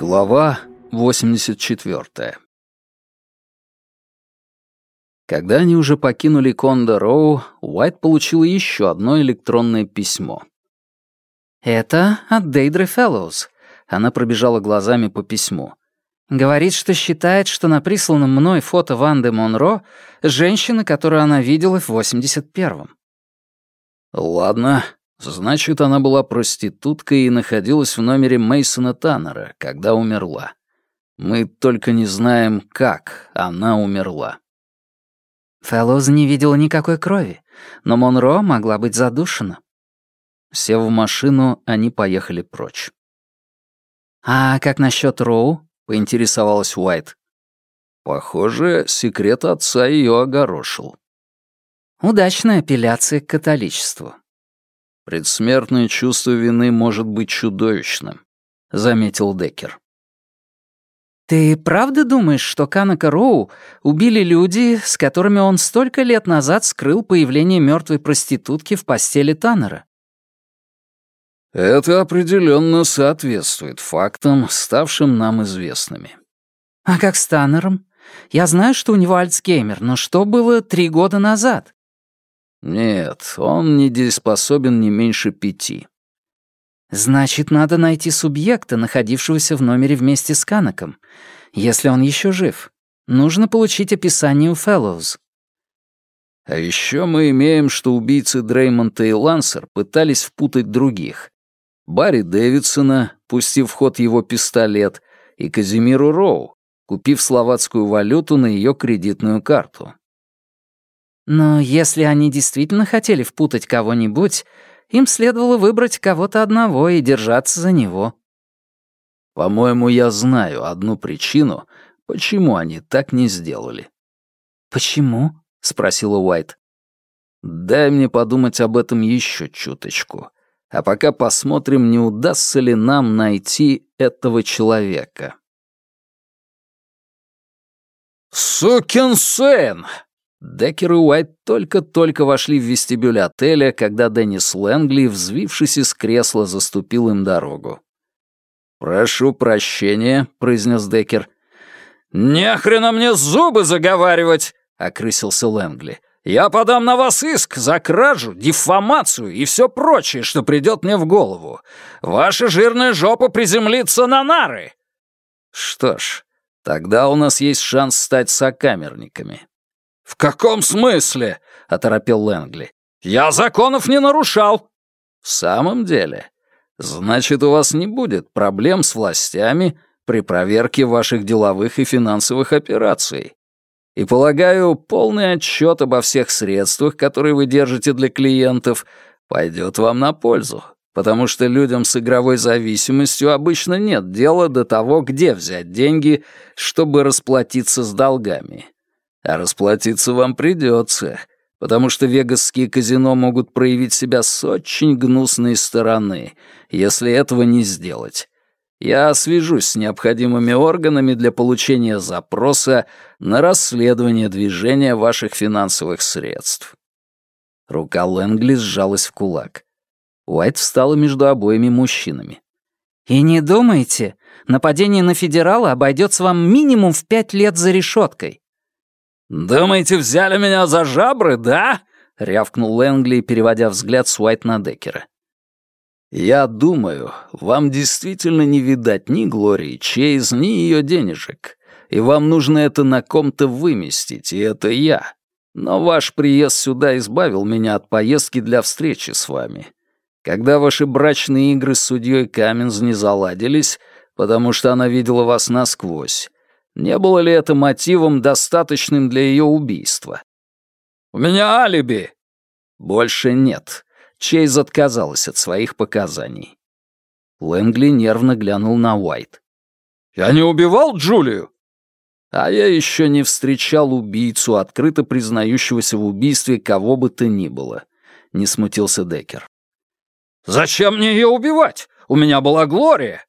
Глава 84 Когда они уже покинули Кондо-Роу, Уайт получил еще одно электронное письмо. «Это от Дейдры Фэллоуз». Она пробежала глазами по письму. Говорит, что считает, что на присланном мной фото Ванды Монро — женщина, которую она видела в 81-м. «Ладно, значит, она была проституткой и находилась в номере Мейсона Таннера, когда умерла. Мы только не знаем, как она умерла». Фэллоуз не видела никакой крови, но Монро могла быть задушена. Сев в машину, они поехали прочь. «А как насчет Роу?» поинтересовалась Уайт. Похоже, секрет отца ее огорошил. Удачная апелляция к католичеству. Предсмертное чувство вины может быть чудовищным, заметил Деккер. Ты правда думаешь, что Канака Роу убили люди, с которыми он столько лет назад скрыл появление мертвой проститутки в постели Таннера? Это определенно соответствует фактам, ставшим нам известными. А как с Таннером? Я знаю, что у него Альцгеймер, но что было три года назад? Нет, он недееспособен не меньше пяти. Значит, надо найти субъекта, находившегося в номере вместе с Канаком, если он еще жив. Нужно получить описание у Фэллоуз. А еще мы имеем, что убийцы Дреймонта и Лансер пытались впутать других, Барри Дэвидсона, пустив в ход его пистолет, и Казимиру Роу, купив словацкую валюту на ее кредитную карту. Но если они действительно хотели впутать кого-нибудь, им следовало выбрать кого-то одного и держаться за него. По-моему, я знаю одну причину, почему они так не сделали. «Почему?» — спросила Уайт. «Дай мне подумать об этом еще чуточку. А пока посмотрим, не удастся ли нам найти этого человека. «Сукин сын!» Деккер и Уайт только-только вошли в вестибюль отеля, когда Деннис Лэнгли, взвившись из кресла, заступил им дорогу. «Прошу прощения», — произнес Деккер. «Нехрена мне зубы заговаривать!» — окрысился Лэнгли. Я подам на вас иск за кражу, дефамацию и все прочее, что придет мне в голову. Ваша жирная жопа приземлится на нары!» «Что ж, тогда у нас есть шанс стать сокамерниками». «В каком смысле?» — оторопел Лэнгли. «Я законов не нарушал». «В самом деле? Значит, у вас не будет проблем с властями при проверке ваших деловых и финансовых операций. И, полагаю, полный отчет обо всех средствах, которые вы держите для клиентов, пойдет вам на пользу, потому что людям с игровой зависимостью обычно нет дела до того, где взять деньги, чтобы расплатиться с долгами. А расплатиться вам придется, потому что вегасские казино могут проявить себя с очень гнусной стороны, если этого не сделать. Я свяжусь с необходимыми органами для получения запроса на расследование движения ваших финансовых средств». Рука Лэнгли сжалась в кулак. Уайт встала между обоими мужчинами. «И не думайте, нападение на федерала обойдется вам минимум в пять лет за решеткой». «Думаете, взяли меня за жабры, да?» — рявкнул Лэнгли, переводя взгляд с Уайт на Деккера. «Я думаю, вам действительно не видать ни Глории Чейз, ни ее денежек, и вам нужно это на ком-то выместить, и это я. Но ваш приезд сюда избавил меня от поездки для встречи с вами. Когда ваши брачные игры с судьей Каменз не заладились, потому что она видела вас насквозь, не было ли это мотивом, достаточным для ее убийства? «У меня алиби!» «Больше нет. Чейз отказалась от своих показаний. Лэнгли нервно глянул на Уайт. «Я не убивал Джулию!» «А я еще не встречал убийцу, открыто признающегося в убийстве кого бы то ни было», — не смутился Деккер. «Зачем мне ее убивать? У меня была Глория!»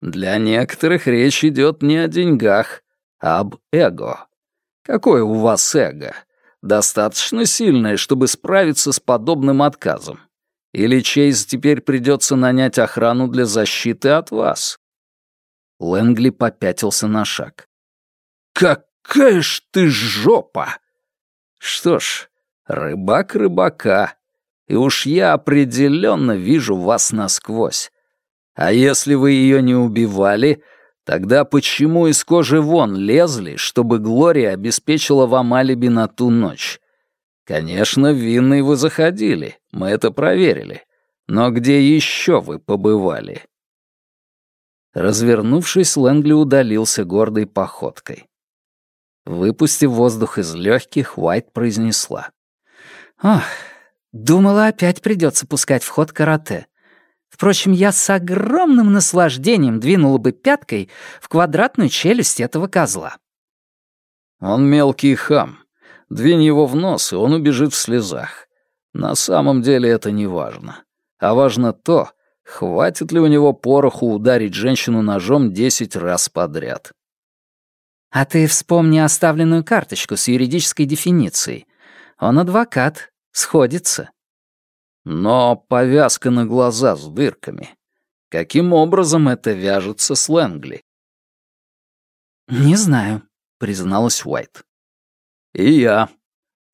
«Для некоторых речь идет не о деньгах, а об эго. Какое у вас эго? достаточно сильная, чтобы справиться с подобным отказом? Или Чейз теперь придется нанять охрану для защиты от вас? Лэнгли попятился на шаг. «Какая ж ты жопа!» «Что ж, рыбак рыбака, и уж я определенно вижу вас насквозь. А если вы ее не убивали, тогда почему из кожи вон лезли, чтобы Глория обеспечила вам алиби на ту ночь? Конечно, винной вы заходили, мы это проверили. Но где еще вы побывали?» Развернувшись, Лэнгли удалился гордой походкой. Выпустив воздух из легких, Уайт произнесла. «Ох, думала, опять придется пускать в ход карате. Впрочем, я с огромным наслаждением двинула бы пяткой в квадратную челюсть этого козла». «Он мелкий хам. Двинь его в нос, и он убежит в слезах. На самом деле это не важно. А важно то, хватит ли у него пороху ударить женщину ножом десять раз подряд. А ты вспомни оставленную карточку с юридической дефиницией. Он адвокат, сходится. Но повязка на глаза с дырками. Каким образом это вяжется с Лэнгли? «Не знаю», — призналась Уайт. «И я.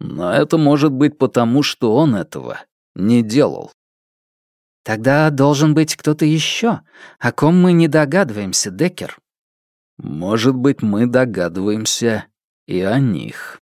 Но это может быть потому, что он этого не делал». Тогда должен быть кто-то еще, о ком мы не догадываемся, Деккер. Может быть, мы догадываемся и о них.